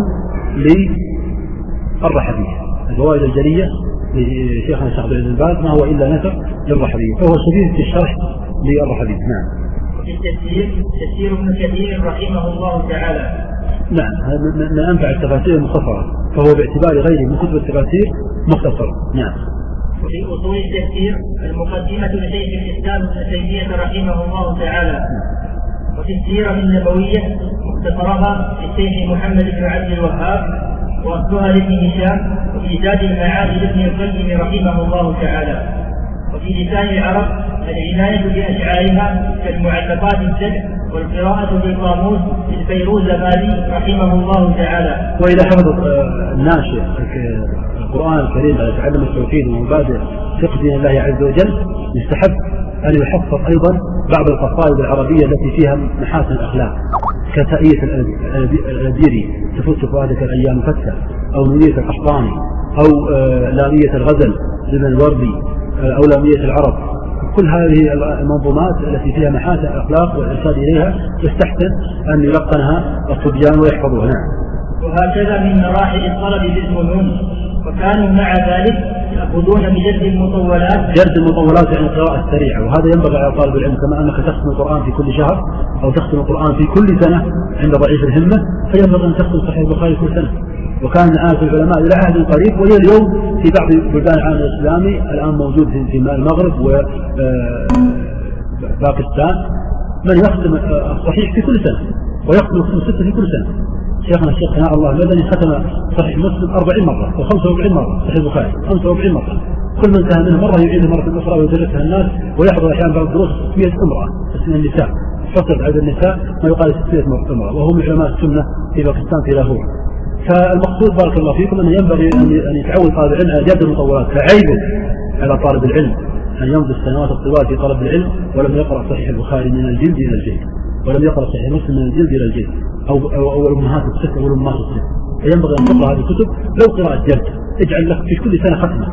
للرحبية الفوائد الجلية لشيخنا الشيخ بن باز ما هو إلا نثر للرحبية. فهو شديد في الشرح للرحبية. نعم.
وفي التفسير تفسير ابن كثير رحمه الله تعالى.
نعم هذا من أنفع التفاسير المختصرة. فهو باعتبار غيره من كتب التفاسير مختصر نعم.
وفي أصول التفسير المقدمة لشيخ الإسلام ابن تيمية رحمه الله تعالى. وفي السيرة النبوية مختصرها للشيخ محمد بن عبد الوهاب وأصلها لابن هشام وفي زاد المعاد لابن القيم رحمه الله تعالى. وفي لسان العرب العناية بأشعارها كالمعلقات السبع والقراءة بالقاموس للفيروزبادي رحمه الله تعالى.
وإذا حفظ الناشئ القرآن الكريم على تعلم التوحيد ومبادئ فقه دين الله عز وجل يستحب أن يحفظ أيضا بعض القصائد العربية التي فيها محاسن الأخلاق كتائية الأديري تفت فؤادك الأيام فتة أو نونية القحطاني أو آه، لامية الغزل لابن الوردي آه، أو لامية العرب كل هذه المنظومات التي فيها محاسن الأخلاق والإرشاد إليها يستحسن أن يلقنها الصبيان ويحفظوها. نعم.
وهكذا من مراحل الطلب بالفنون وكانوا مع ذلك يأخذون بجد المطولات.
جد المطولات يعني القراءة السريعة. وهذا ينبغي على طالب العلم كما أنك تختم القرآن في كل شهر أو تختم القرآن في كل سنة عند ضعيف الهمة فينبغي أن تختم صحيح البخاري كل سنة. وكان آية العلماء إلى عهد قريب وهي اليوم في بعض بلدان العالم الإسلامي الآن موجود في المغرب وباكستان آه، من يختم الصحيح في كل سنة ويختم الستة في كل سنة. شيخنا الشيخ ثناء الله المدني ختم صحيح مسلم 40 مرة و 45 مرة صحيح البخاري 45 مرة. كل من انتهى منه مرة يعيده مرة أخرى ويدرسها الناس ويحضر أحيانا بعض الدروس 600 امرأة من النساء فصل عدد النساء ما يقال 600 امرأة. وهم علماء السنة في باكستان في لاهور. فالمقصود بارك الله فيكم أنه ينبغي أن يتعود طالب العلم على جد المطولات فعيب على طالب العلم أن يمضي السنوات الطوال في طلب العلم ولم يقرأ صحيح البخاري من الجلد إلى الجلد ولم يقرأ صحيح مسلم من الجلد إلى الجلد أو أو, أو الأمهات الست أو الأمهات الست فينبغي أن تقرأ هذه الكتب لو قراءة جلد اجعل لك في كل سنة ختمة.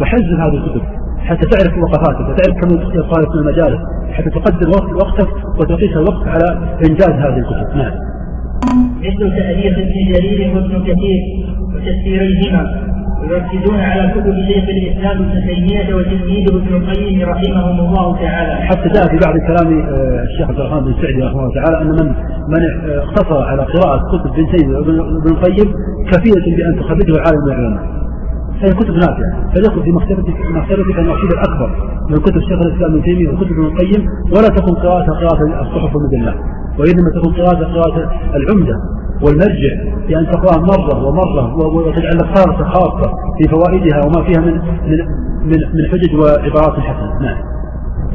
وحزم هذه الكتب حتى تعرف وقفاتك وتعرف كم يقال في المجالس حتى تقدر وقتك وتقيس الوقت على إنجاز هذه الكتب. نعم.
مثل تأليف ابن جرير وابن كثير وتفسيريهما ويركزون على كتب شيخ الإسلام ابن تيمية وتلميذه ابن القيم رحمهم الله تعالى.
حتى جاء في بعض كلام آه، الشيخ عبد الرحمن بن سعدي رحمه الله تعالى أن من من اقتصر على قراءة كتب ابن تيمية وابن القيم كفيلة بأن تخرجه عالم من العلماء. فهي كتب نافعه فليكن في مكتبتك المقصود الأكبر. من كتب شيخ الإسلام ابن تيمية وكتب ابن القيم ولا تكن قراءتها قراءة الصحف المدلة وإنما تكون قراءة قراءة العمدة والمرجع بأن تقرأها مرة ومرة وتجعل لك خاصة خاصة في فوائدها وما فيها من من من, من حجج وعبارات حسنة. نعم.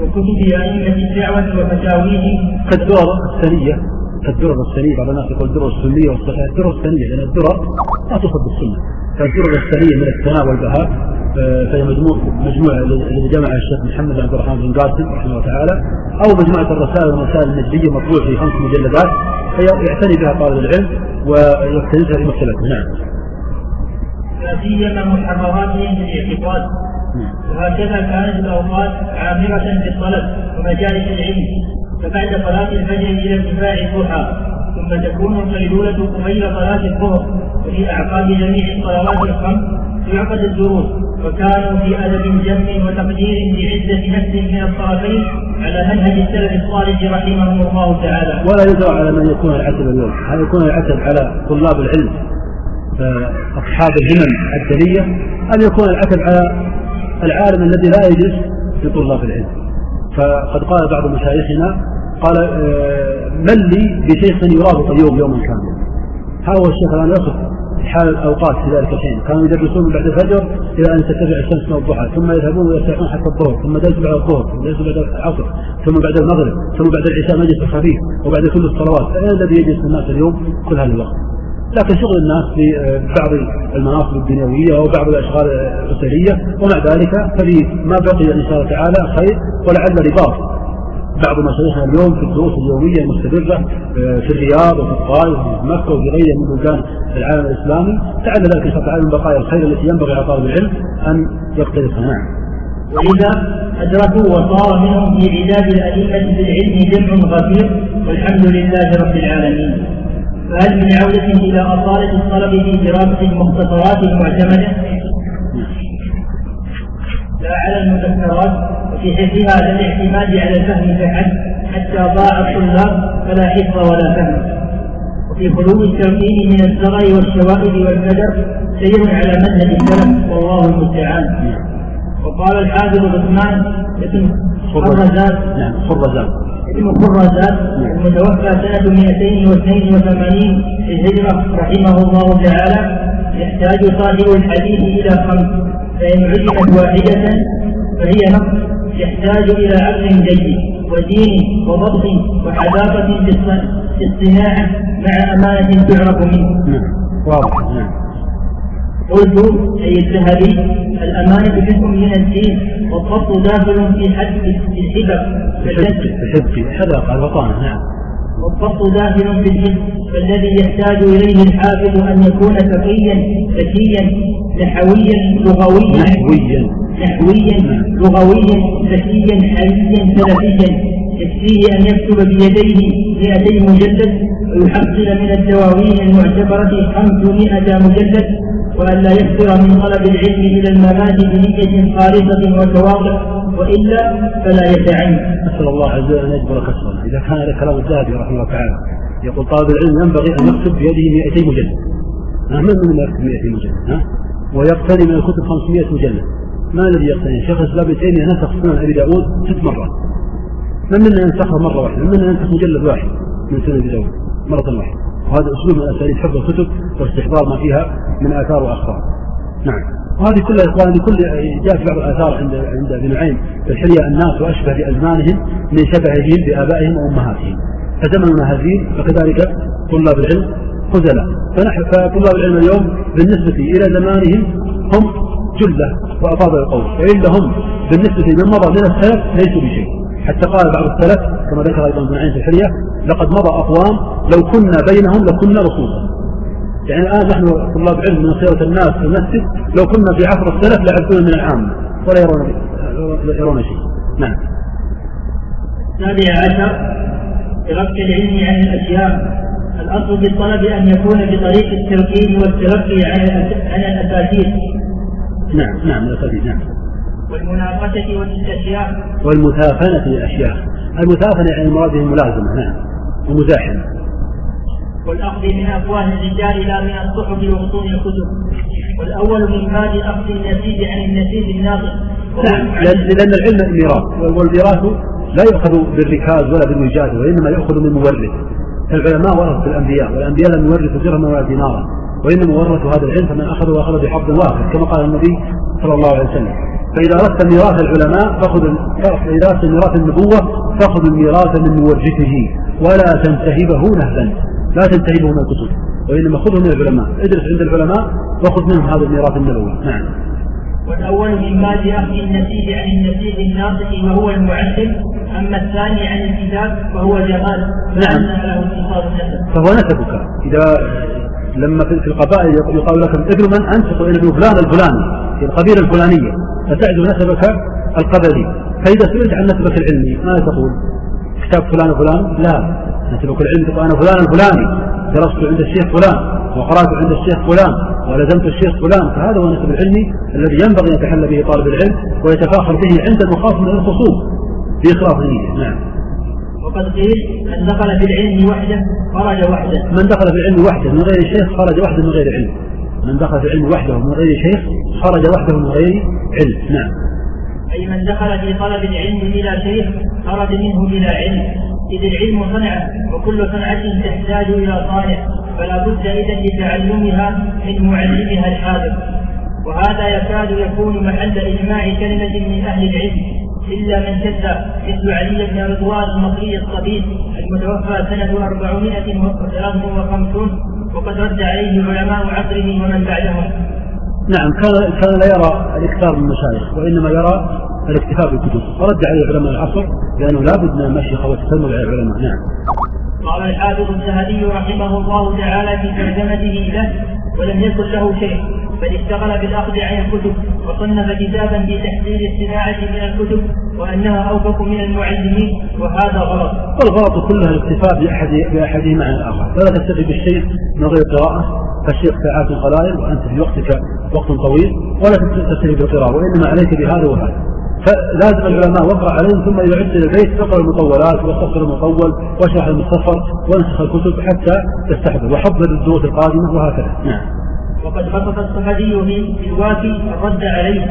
وكتب أئمة الدعوة وفتاويه
كالدرر السنية كالدرر السنية بعض الناس يقول الدرر السنية والصحيح. الدرر السنية لأن الدرر لا تؤخذ بالسنة. فالدرر السنية من الثناء والبهاء آه، فهي مجموع مجموعة الذي جمع الشيخ محمد عبد الرحمن بن قاسم رحمه الله تعالى أو مجموعة الرسائل والرسائل النجدية مطبوع في خمس مجلدات فيعتني بها طالب العلم ويقتنسها في مكتبته نعم.
لا سيما محرراتهم في الاعتقاد نعم. وهكذا كانت الأوقات عامرة بالطلب ومجالس العلم. فبعد صلاة الفجر إلى ارتفاع الضحى ثم تكون القيلولة قبيل صلاة الظهر وفي أعقاب جميع الصلوات الخمس يعقد الدروس وكانوا في أدب جم وتقدير بعزة نفس من الطرفين على منهج السلف الصالح رحمهم الله تعالى.
ولا يدرى على من يكون العتب اليوم، هل يكون العتب على طلاب العلم أصحاب الهمم الدنية أم يكون العتب على العالم الذي لا يجلس لطلاب العلم. فقد قال بعض مشايخنا قال آه، من لي بشيخ يرابط اليوم يوما كاملا. هذا هو الشيخ الآن يصف حال الأوقات في ذلك الحين. كانوا يدرسون بعد الفجر إلى أن ترتفع الشمس من الضحى ثم يذهبون ويرتاحون حتى الظهر ثم درس بعد الظهر ثم درس بعد العصر ثم بعد المغرب ثم بعد العشاء مجلس الخفيف وبعد كل الصلوات. فأين الذي يجلس الناس اليوم؟ كل هذا الوقت. لكن شغل الناس في آه، المناصب الدنيوية وبعض الأشغال الأسرية ومع ذلك ففي ما بقي إن شاء الله تعالى خير ولعل رباط بعض مشايخنا اليوم في الدروس اليومية المستمرة آه، في الرياض وفي الطائف وفي مكة وفي غيرها من بلدان العالم الإسلامي تعالى ذلك إن تعالى من بقايا الخير التي ينبغي على طالب العلم أن يقترفها نعم.
وإذا أدركوا وصار منهم في عداد الأئمة بالعلم جمع غفير والحمد لله رب العالمين. فهل من عودة إلى أصالة الطلب في دراسة المختصرات المعتمدة؟ لا على المذكرات في حفظها الاعتماد على الفهم فحسب حتى ضاع الطلاب فلا حفظ ولا فهم. وفي خلو التوحيد من الزرع والشوائب والقدر سير على منهج السلف والله المستعان. وقال الحافظ عثمان بن خرزان
نعم خرزان
ابن خرازات المتوفى سنة 282 للهجرة رحمه الله تعالى يحتاج صاحب الحديث إلى خمس فإن عدمت واحدة فهي نقص يحتاج إلى عقل جيد ودين وضبط وحذافة في الصناعة مع أمانة تعرف منه.
نعم واضح نعم.
قلت أي الذهبي الأمانة جزء من الدين والضبط داخل في حد الحبر
في هذا قال وطانه نعم.
والضبط داخل في الحفظ فالذي يحتاج إليه الحافظ أن يكون تقيا ذكيا نحويا لغويا.
نحويا.
نحويا لغويا ذكيا حييا سلفيا. يكفيه أن يكتب بيديه 200 مجلد ويحصل من الدواوين المعتبرة 500 مجلد. وأن لا يكثر من طلب العلم إلى الممات بنية خالصة وتواضع وإلا فلا يتعين.
أسأل الله عز وجل أن يجبر كسرنا، إذا كان هذا كلام الذهبي رحمه الله تعالى يقول طالب العلم ينبغي أن يكتب بيده 200 مجلد. من من يكتب 200 مجلد؟ ها؟ ويقتني من الكتب 500 مجلد. ما الذي يقتني؟ شيخ الإسلام ابن تيمية نسخ سنن أبي داود ست مرات. من منا ينسخها مرة واحدة؟ من منا ينسخ مجلد واحد من سنن أبي داود مرة واحدة. وهذا أسلوب من أساليب حفظ الكتب واستحضار ما فيها من آثار وأخبار نعم. وهذه كلها إخواني كل جاء في بعض الآثار عند عند ابن نعيم الحلية الناس وأشبه بأزمانهم من شبههم بآبائهم وأمهاتهم. فزمننا هزيل فكذلك طلاب العلم خزلاء. فنحن فطلاب العلم اليوم بالنسبة إلى زمانهم هم جلة وأفاضل القوم وإلا هم بالنسبة لمن مضى من السلف ليسوا بشيء. حتى قال بعض السلف كما ذكر أيضا ابن عين في الحليه لقد مضى أقوام لو كنا بينهم لكنا رسولا. يعني الآن نحن طلاب علم من خيرة الناس في المسجد لو كنا في عصر السلف لعرفونا من العامة ولا يرون يرون شيء. نعم.
السابع عشر تلقي العلم عن الاشياء الأصل بالطلب أن يكون بطريق التلقين والتلقي عن الاساتذه
نعم نعم الاساتذه نعم.
والمناقشة والاستشياء
والمثافنة للأشياء. المثافنة يعني المراد الملازمة نعم. ومزاحمة
والأخذ من أفواه الرجال لا من الصحف وبطون الكتب. والأول من باب أخذ النسيج عن النسيج الناطق
نعم لأن العلم ميراث والميراث لا يؤخذ بالركاز ولا بالوجاد وإنما يؤخذ من مورث. العلماء ورثوا الأنبياء. والأنبياء لم يورثوا درهما ولا دينارا. وإنما ورثوا هذا العلم فمن أخذه أخذ بحظ واحد كما قال النبي صلى الله عليه وسلم. فإذا أردت ميراث العلماء فخذ إذا أردت ميراث النبوة فخذ الميراث من مورثه ولا تنتهبه نهبا. لا تنتهبه من الكتب وإنما خذه من العلماء. ادرس عند العلماء وخذ منهم هذا الميراث النبوي. نعم.
والأول من باب أخذ النسيج عن النسيج الناطق وهو المعلم أما الثاني عن الكتاب فهو جمال
نعم. له فهو نسبك. إذا لما في القبائل يقال لكم ابن من أنت؟ تقول ابن فلان الفلاني. في القبيلة الفلانية. فتعد نسبك القبلي. فإذا سئلت عن نسبك العلمي ماذا تقول؟ كتاب فلان وفلان؟ لا. نسبك العلمي تقول أنا فلان الفلاني درست عند الشيخ فلان. وقرأت عند الشيخ فلان. ولزمت الشيخ فلان. فهذا هو النسب العلمي الذي ينبغي أن يتحلى به طالب العلم ويتفاخر به عند المخاصم من الخصوم. بإخلاص النية نعم.
وقد قيل من دخل في العلم وحده خرج وحده.
من دخل في العلم وحده من غير شيخ خرج وحده من غير علم. من دخل في العلم وحده من غير شيخ خرج وحده من غير علم. نعم.
أي من دخل في طلب العلم بلا شيخ خرج منه بلا علم. إذ العلم صنعة وكل صنعة تحتاج إلى صانع فلا بد إذا لتعلمها من معلمها الحاضر. وهذا يكاد يكون محل إجماع كلمة من أهل العلم. إلا من كذب مثل علي بن رضوان المصري الطبيب المتوفى سنة 453 وقد رد عليه علماء عصره ومن بعدهم.
نعم كان كان لا يرى الإكثار من المشايخ وإنما يرى الاكتفاء بالكتب ورد عليه علماء العصر بأنه لابد من المشيخه والتسلم على العلماء نعم.
قال الحافظ الذهبي رحمه الله تعالى في ترجمته له ولم يكن له شيء بل اشتغل بالأخذ عن الكتب وصنف كتابا في تحليل الصناعة من الكتب وأنها أوفق من المعلمين وهذا غلط.
والغلط كلها الاكتفاء باحد باحدهما عن الآخر، فلا تكتفي بالشيء من غير قراءة فالشيخ ساعات قلائل وأنت في وقتك وقت طويل ولا تكتفي بالقراءة وإنما عليك بهذا وهذا. فلازم العلماء وقرأ عليهم ثم عدت إلى البيت تقرا المطولات واستغفر المطول واشرح المختصر وانسخ الكتب حتى تستحضر وحضر الدروس القادمة وهكذا نعم.
وقد خصص الصحابي في الوافي الرد عليه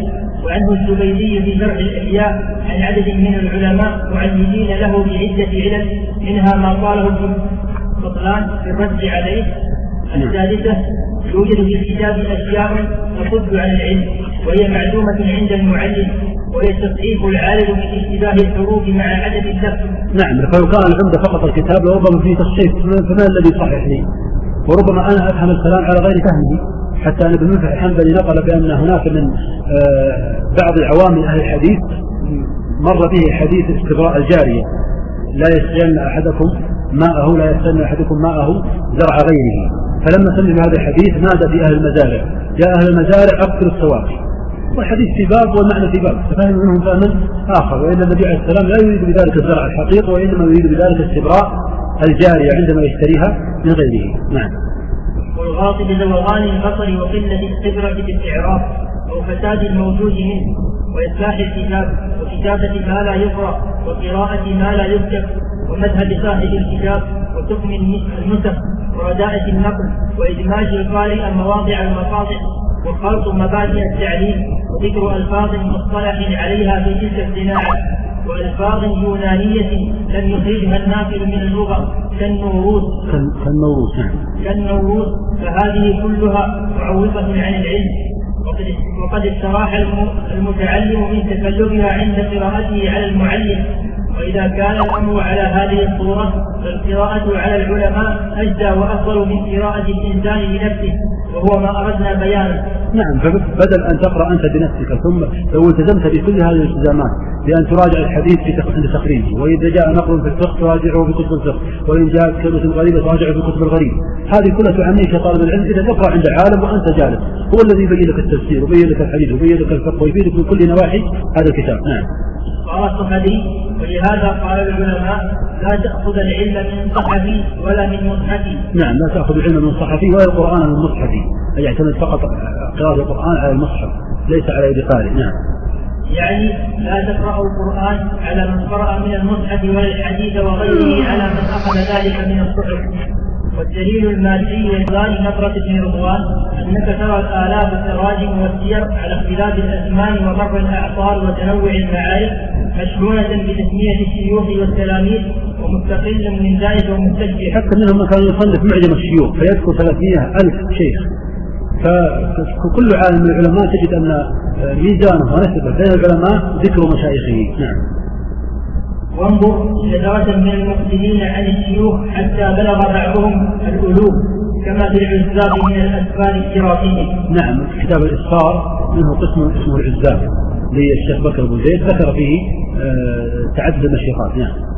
وعنه الزبيدي في شرح الإحياء عن عدد من العلماء معلمين له بعدة علل منها ما قاله ابن بطلان في الرد عليه الثالثة يوجد في الكتاب أشياء تصد عن العلم وهي معلومة عند المعلم وهي التصحيح العالم من اشتباه الحروف مع عدد اللفظ.
نعم فلو كان العمدة فقط الكتاب لربما فيه تصحيح فما الذي يصحح لي؟ وربما أنا أفهم الكلام على غير فهمه حتى أن ابن منفع الحنبلي نقل بأن هناك من آه، بعض عوام أهل الحديث مر به حديث استبراء الجارية. لا يسقين أحدكم ماءه لا يستنى أحدكم ماءه زرع غيره. فلما سمع هذا الحديث نادى في أهل المزارع. يا أهل المزارع اكثروا السواقي والحديث في باب والمعنى في باب. ففهم منهم فهما آخر. وإن النبي عليه السلام لا يريد بذلك الزرع الحقيقي وإنما يريد بذلك استبراء الجارية عندما يشتريها من غيره. نعم.
والغاصب زوغان البصر وقلة الخبرة في الإعراب أو فساد الموجود منه وإصلاح الكتاب وكتابة ما لا يقرأ وقراءة ما لا يكتب ومذهب صاحب الكتاب وحكم النسخ ورداءة النقل وإدماج القارئ مواضع المقاطع وخلط مبادئ التعليم وذكر ألفاظ مصطلح عليها في تلك الصناعة وألفاظ يونانية لم يخرجها الناقل من اللغة كالنوروز.
كالنوروز نعم.
كالنوروز فهذه كلها معوقة عن العلم. وقد وقد استراح المتعلم من تكلمها عند قراءته على المعلم. وإذا كان الأمر على هذه الصورة فالقراءة على العلماء أجدى وأفضل من قراءة الإنسان لنفسه. وهو ما أردنا بيانه
نعم فبدل أن تقرأ أنت بنفسك ثم لو التزمت بكل هذه الالتزامات بأن تراجع الحديث في تخريجه وإذا جاء نقل في الفقه تراجعه في كتب الفقه وإن جاءت كلمة غريبة تراجعه في كتب الغريب. هذه كلها تعنيك طالب العلم إذا تقرأ عند عالم وأنت جالس. هو الذي يبين لك التفسير ويبين لك الحديث ويبين لك الفقه ويفيدك من كل نواحي هذا الكتاب. نعم.
قال الصحابي ولهذا قال العلماء لا تأخذ العلم من صحفي ولا من مصحفي.
نعم لا تأخذ العلم من صحفي ولا القرآن من مصحفي. أي يعتمد فقط قراءة القرآن على المصحف ليس على يد قارئ نعم.
يعني لا تقرأ القرآن على من قرأ من المصحف ولا الحديث وغيره على من أخذ ذلك من الصحف. والدليل المادي لإقرار نظرة بن رضوان أنك ترى الآلاف التراجم والسير على اختلاف الأزمان ومر الأعصار وتنوع المعارف مشحونة بتسمية الشيوخ والتلاميذ ومستقل من ذلك ومستجد
حتى منهم من كان يصنف معجم الشيوخ فيذكر 300 ألف شيخ. فكل عالم من العلماء تجد أن ميزانه ونسبه بين العلماء ذكر مشايخه. نعم.
وانظر شجرة من المفسدين عن الشيوخ حتى بلغ بعضهم الألوف كما في العزاب من الأسفار الشرافية.
نعم كتاب الإسفار منه قسم اسمه العزاب. للشيخ بكر بن زيد ذكر فيه آه، تعدد المشيخات نعم.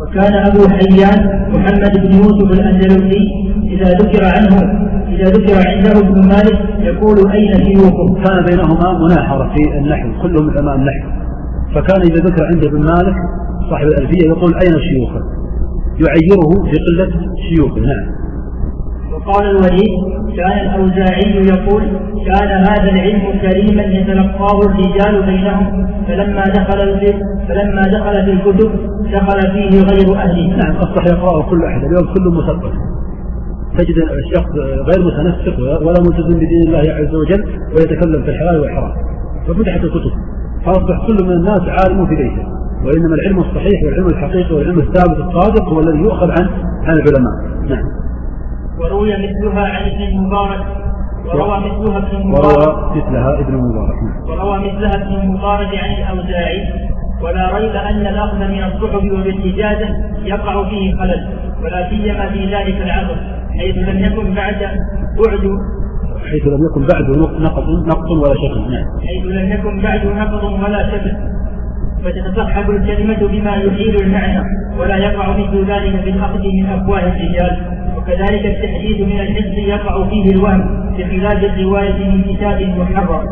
وكان أبو حيان محمد بن يوسف الأندلسي إذا ذكر عنه إذا ذكر عنده ابن مالك يقول أين شيوخه؟
كان بينهما مناحرة في النحو كلهم علماء النحو فكان إذا ذكر عند ابن مالك صاحب الألفية يقول أين شيوخه يعيره بقلة شيوخه نعم
وقال الوليد كان الأوزاعي يقول كان هذا العلم كريما يتلقاه الرجال بينهم فلما دخل فلما دخل في الكتب دخل فيه غير أهله.
نعم أصبح يقرأه كل أحد اليوم كله مثقف تجد الشخص غير متنسق ولا ملتزم بدين الله عز وجل ويتكلم في الحلال والحرام. ففتحت الكتب فأصبح كل من الناس عالم في بيته. وإنما العلم الصحيح والعلم الحقيقي والعلم الثابت الصادق هو الذي يؤخذ عن عن العلماء. نعم.
وروي مثلها عن ابن المبارك وروى مثلها ابن
المبارك. وروى مثلها ابن المبارك.
وروى مثلها ابن المبارك عن الأوزاعي. ولا ريب أن الأخذ من الصحف وبالإجازة يقع فيه خلل ولا سيما في ذلك العصر حيث لم يكن بعد بعد
حيث لم يكن بعد نقض نقض ولا شكل نعم.
حيث لم يكن بعد نقض ولا شكل فتتصحب الكلمة بما يحيل المعنى ولا يقع مثل ذلك في الأخذ من أفواه الرجال. وكذلك التحديد من الحفظ يقع فيه الوهم بخلاف الرواية من كتاب محرم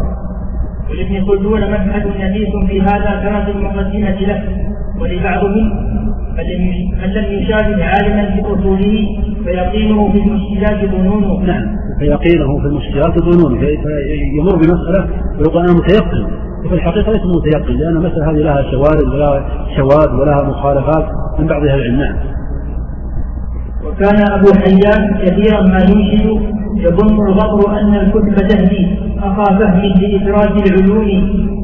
ولابن خلدون مبحث نفيس في هذا كما في المقدمة له. ولبعض من لم يشاهد عالما بأصوله فيقينه في المشكلات ظنونه
نعم فيقينه في المشكلات ظنونه فيمر بمسألة ويقول أنا متيقن. وفي الحقيقة ليس متيقن لأن المسألة هذه لها شوارد ولها شواذ ولها مخالفات من بعض أهل العلم. نعم.
وكان أبو حيان كثيرا ما ينشد يظن الغبر أن الكتب تهدي أخا فهم لإدراك العلوم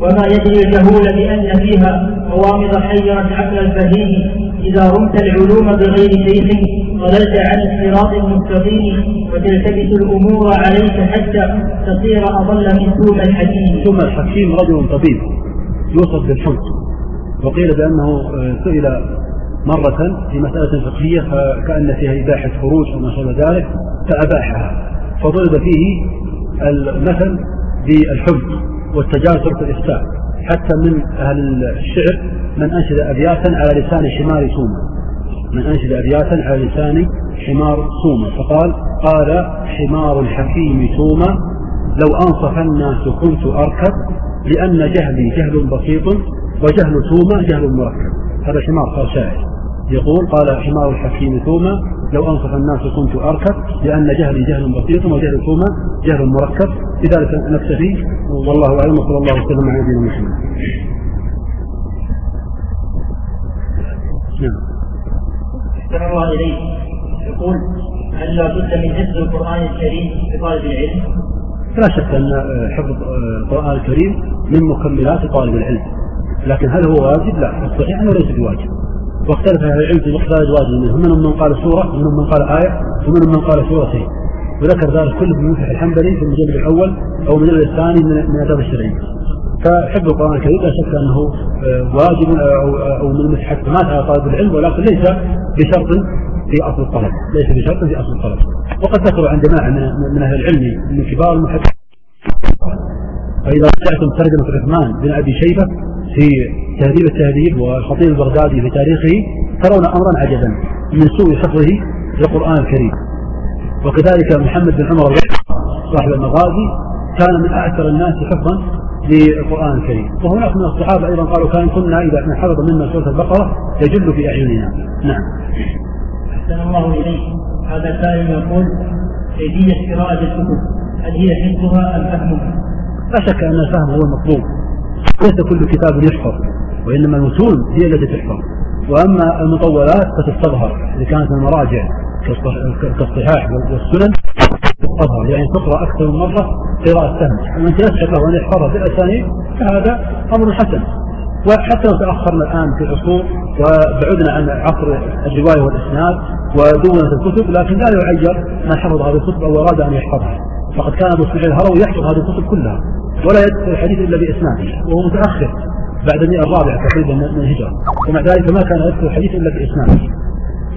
وما يدري الجهول بأن فيها غوامض حيرت عقل الفهيم. إذا رمت العلوم بغير شيخ ضللت عن الصراط المستقيم. وتلتبس الأمور عليك حتى تصير أضل من ثوم الحكيم.
ثم الحكيم رجل طبيب يوصف بالحمص وقيل بأنه آه، سئل مرة في مسألة فقهية فكأن فيها إباحة خروج أو ما شابه ذلك فأباحها. فضرب فيه المثل بالحب والتجاسر في الإفتاء. حتى من أهل الشعر من أنشد أبياتا على لسان حمار سومة من أنشد أبياتا على لسان حمار سومة فقال قال حمار الحكيم سومة لو أنصف الناس كنت أركب لأن جهلي جهل بسيط وجهل ثومة جهل مركب. هذا حمار شاعر يقول قال حمار الحكيم ثومة لو أنصف الناس كنت أركب لأن جهلي جهل بسيط وجهل ثومة جهل مركب. لذلك نكتفي والله أعلم. وصلى الله وسلم على نبينا محمد.
نعم. الله إليه يقول هل لا بد من حفظ القرآن الكريم لطالب العلم؟
لا شك أن حفظ القرآن الكريم من مكملات طالب العلم. لكن هل هو واجب؟ لا. الصحيح أنه ليس بواجب. واختلف أهل العلم في مقدار الواجب منهم منهم من قال سورة ومنهم من قال آية ومنهم من قال سورتين وذكر ذلك كله ابن مفلح الحنبلي في المجلد الأول أو المجلد الثاني من من الاداب الشرعية. فحفظ القرآن الكريم لا شك أنه آه، واجب أو أو من المتحكمات على طالب العلم ولكن ليس بشرط في أصل الطلب، ليس بشرط في أصل الطلب، وقد ذكروا عن جماعة من من أهل العلم من كبار المحدثين فإذا رجعتم ترجمة الرحمن بن أبي شيبة في تهذيب التهذيب والخطيب البغدادي في تاريخه ترون أمرا عجبا من سوء حفظه للقرآن الكريم. وكذلك محمد بن عمر صاحب المغازي كان من اعثر الناس حفظا للقرآن الكريم. وهناك من الصحابة أيضا قالوا كان كنا إذا من حفظ منا سورة البقرة يجل في أعيننا. نعم.
أحسن الله إليك. هذا سائل يقول كيفيه قراءة الكتب؟ هل هي حفظها أم فهمها؟
لا شك أن الفهم هو المطلوب. ليس كل كتاب يحفظ وإنما المتون هي التي تحفظ وأما المطولات فتستظهر إذا كانت المراجع كالصحاح والسنن تظهر يعني تقرأ أكثر من مرة قراءة سهل ومن تيسر له أن يحفظها بالأسانيد فهذا أمر حسن. وحتى لو تأخرنا الآن في العصور وبعدنا عن عصر الرواية والإسناد ودونت الكتب لكن لا يعير من حفظ هذه الكتب أو أراد أن يحفظها. فقد كان أبو سعيد الهروي يحفظ هذه الكتب كلها ولا يدخل الحديث إلا بإسناده وهو متأخر بعد المئة الرابعة تقريبا من الهجرة ومع ذلك ما كان يذكر الحديث إلا بإسناده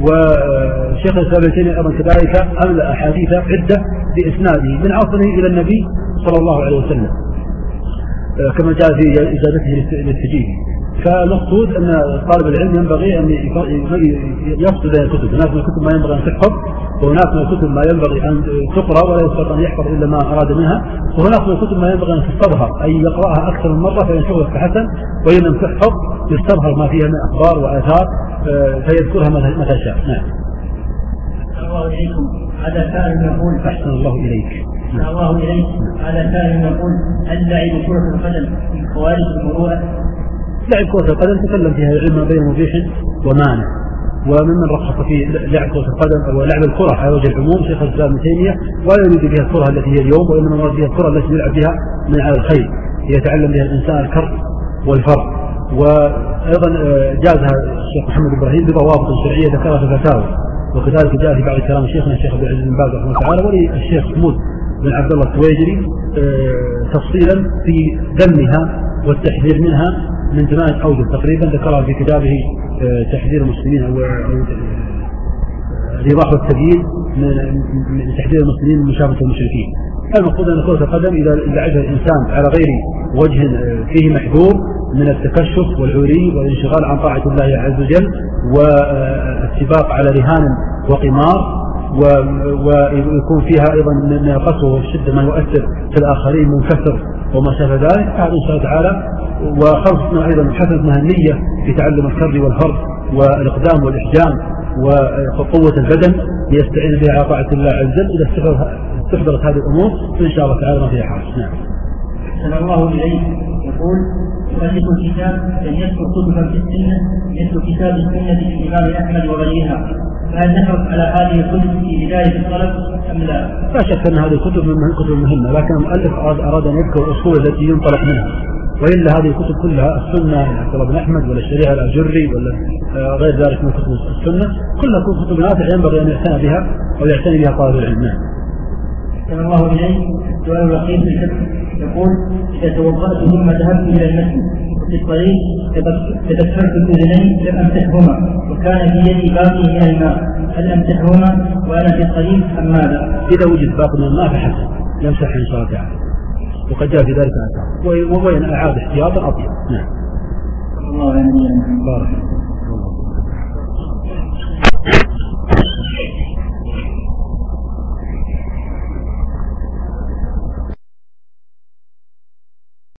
وشيخ الإسلام ابن تيمية أيضا كذلك أملأ أحاديث عدة بإسناده من عصره إلى النبي صلى الله عليه وسلم كما جاء في إجابته للتجيب. فالمقصود أن طالب العلم ينبغي أن يفصل بين الكتب هناك من الكتب ما ينبغي أن تحفظ وهناك من الكتب ما ينبغي أن تقرأ ولا يستطيع أن يحفظ إلا ما أراد منها وهناك من الكتب ما ينبغي أن تستظهر أي يقرأها أكثر من مرة فينشغل فحسن وإن لم تحفظ يستظهر ما فيها من أخبار وآثار آه، فيذكرها متى شاء. نعم.
الله إليكم هذا سائل يقول
أحسن الله إليك.
نعم. الله إليك هذا سائل يقول هل لعب كرة القدم من خوارج المروءة؟
لعب كرة القدم تكلم فيها العلم بين مبيح ومانع. وممن رخص في لعب كرة القدم أو لعب الكرة على وجه العموم شيخ الإسلام ابن تيمية ولا يريد بها الكرة التي هي اليوم وإنما يريد بها الكرة التي يلعب بها من على الخير يتعلم بها الإنسان الكر والفر وأيضا آه، جازها الشيخ محمد إبراهيم بضوابط شرعية ذكرها في الفتاوى وكذلك جاء في بعض كلام شيخنا الشيخ عبد العزيز بن باز رحمه الله تعالى وللشيخ محمود بن عبد الله التويجري آه، تفصيلا في ذمها والتحذير منها من ثمانية أوجه تقريبا ذكرها في كتابه آه، تحذير المسلمين أو الإيضاح آه، والتبيين من تحذير المسلمين من مشابهة المشركين. المقصود أن كرة القدم إذا لعبها الإنسان على غير وجه آه، فيه محذور من التكشف والعري والانشغال عن طاعة الله عز وجل والسباق على رهان وقمار ويكون فيها أيضا من القسوه والشده ما يؤثر في الآخرين من كثر وما شابه ذلك. هذا إن شاء الله تعالى وخلصنا أيضا حسنتنا النية في تعلم الكر والفرد والإقدام والإحجام وقوة البدن ليستعين بها على طاعة الله عز وجل. إذا استحضرت هذه الأمور فان شاء الله تعالى ما فيها حرج. نعم.
أحسن الله إليك. يقول مؤلف الكتاب لم يذكر كتبا في السنة مثل كتاب السنة للإمام أحمد وغيرها. فهل نحرص على هذه الكتب في بداية الطلب أم لا؟
لا شك أن هذه الكتب من الكتب المهمة لكن المؤلف أراد أن يذكر الأصول التي ينطلق منها وإلا هذه الكتب كلها السنة عبد الله بن أحمد ولا الشريعة الأجري ولا آه، غير ذلك من كتب السنة كلها كتب نافعة ينبغي أن يعتنى بها أو يعتني بها طالب العلم نعم.
الله إليك السؤال الفقه يقول إذا توضأت ثم ذهبت إلى المسجد للطريق تدخلت بأذني لم أمسكهما وكان في يدي باقي من الماء. هل أمسكهما وأنا في الطريق أم ماذا؟
إذا وجد باقي من الماء فحسن يمسح إن شاء الله تعالى وقد جاء في ذلك آثار إن أعاد احتياطا أطيب. نعم.
الله يعني
بارك